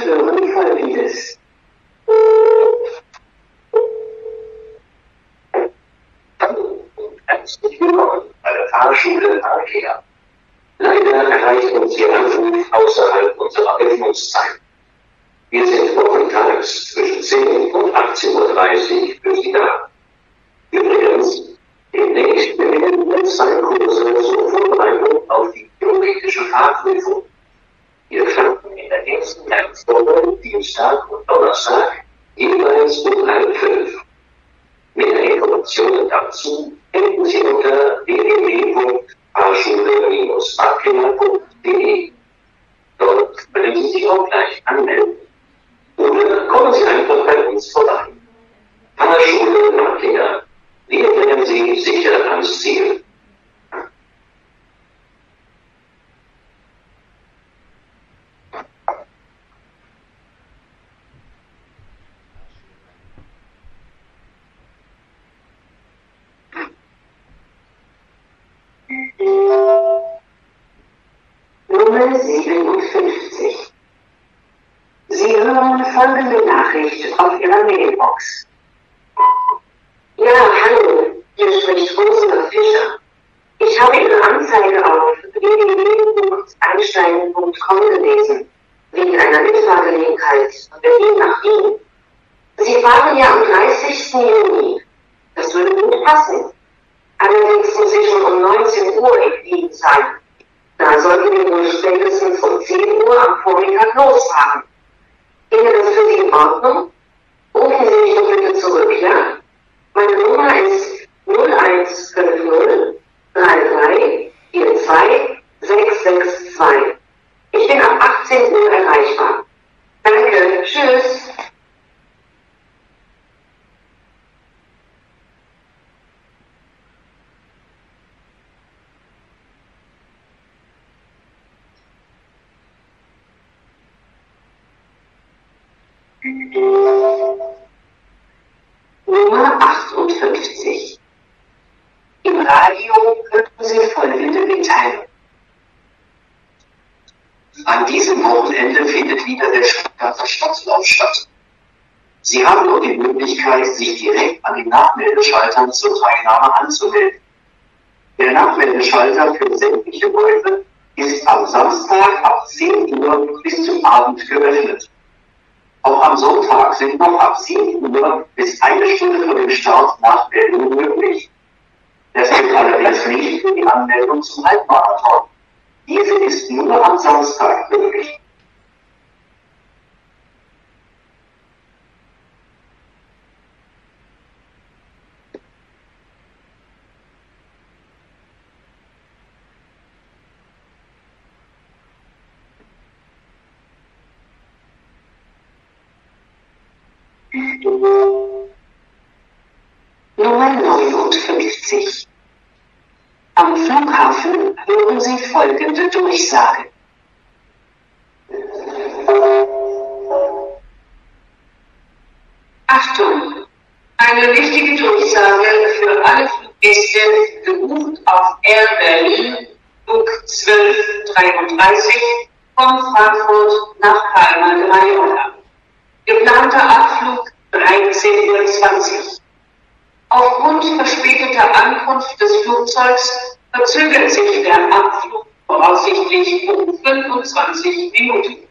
hören folgendes. Herzlich willkommen bei der Fahrschule Arkea. Leider erreicht uns Ihr Anruf außerhalb unserer Öffnungszeit. Wir sind wochentags zwischen 10 und 18.30 Uhr für Sie da. Übrigens, demnächst beginnen Website-Kurse zur Vorbereitung auf die theoretische Fahrprüfung. Wir fanden in der nächsten Lernwoche Dienstag und Donnerstag halb fünf. Mehr Informationen dazu finden Sie unter www.fahrschule-akria.de. Dort können Sie sich auch gleich anmelden. Oder kommen Sie einfach bei uns vorbei. Fahrschule Akria. Wir bringen Sie sicher ans Ziel. Nummer 57. Sie hören folgende Nachricht auf Ihrer Mailbox. Ja, hallo, hier spricht Ursula Fischer. Ich habe Ihre Anzeige auf www.einstein.com gelesen, wegen einer Mitfahrgelegenheit von Berlin nach Wien. Sie fahren ja am 30. Juni. Das würde gut passen. Allerdings muss ich schon um 19 Uhr in Wien sein. Da sollten wir wohl spätestens um 10 Uhr am Vormittag losfahren. Wäre das Nummer 58. Im Radio hören Sie folgende Mitteilung. An diesem Wochenende findet wieder der Stuttgarter statt. Sie haben nur die Möglichkeit, sich direkt an den Nachmeldeschaltern zur Teilnahme anzumelden. Der Nachmeldeschalter für sämtliche Läufe ist am Samstag ab 10 Uhr bis zum Abend geöffnet. Auch am Sonntag sind noch ab 7 Uhr bis eine Stunde vor dem Start Nachmeldungen möglich. Das gilt allerdings nicht für die Anmeldung zum Halbmarathon. Diese ist nur am Samstag möglich. Nummer 59. Am Flughafen hören Sie folgende Durchsage. Achtung! Eine wichtige Durchsage für alle Fluggäste gebucht auf Air Berlin Flug 1233 von Frankfurt nach Palma de Mallorca. Geplanter Abflug 13.20 Uhr. Aufgrund verspäteter Ankunft des Flugzeugs verzögert sich der Abflug voraussichtlich um 25 Minuten.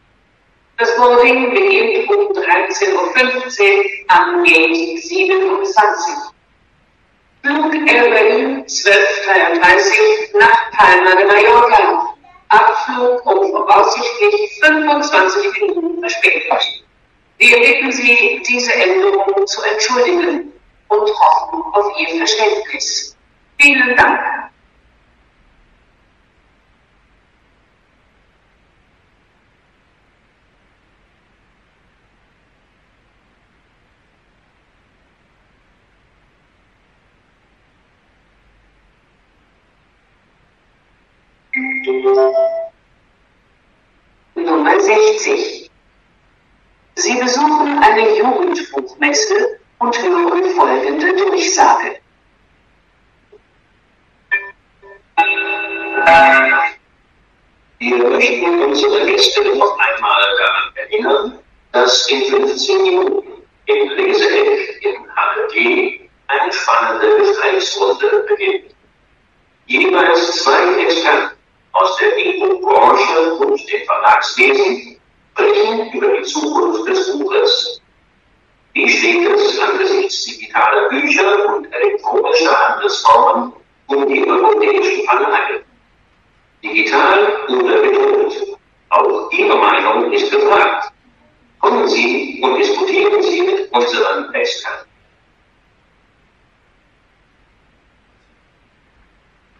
Das Boarding beginnt um 13.15 Uhr am Gate 27. Flug Air Berlin 1233 nach Palma de Mallorca. Abflug um voraussichtlich 25 Minuten verspätet. Wir bitten Sie, diese Änderung zu entschuldigen und hoffen auf Ihr Verständnis. Vielen Dank. Nummer besuchen eine Jugendbuchmesse und hören folgende Durchsage. Wir möchten unsere Gäste noch einmal daran erinnern, dass in 15 Minuten im Leseeck in Halle eine spannende Gesprächsrunde beginnt. Jeweils zwei Experten aus der E-Book-Branche und dem Verlagswesen sprechen über die Zukunft des Buches. Wie steht es angesichts digitaler Bücher und elektronischer Handelsformen um die europäischen Verlage? Digital oder gedruckt? Auch Ihre Meinung ist gefragt. Kommen Sie und diskutieren Sie mit unseren Experten.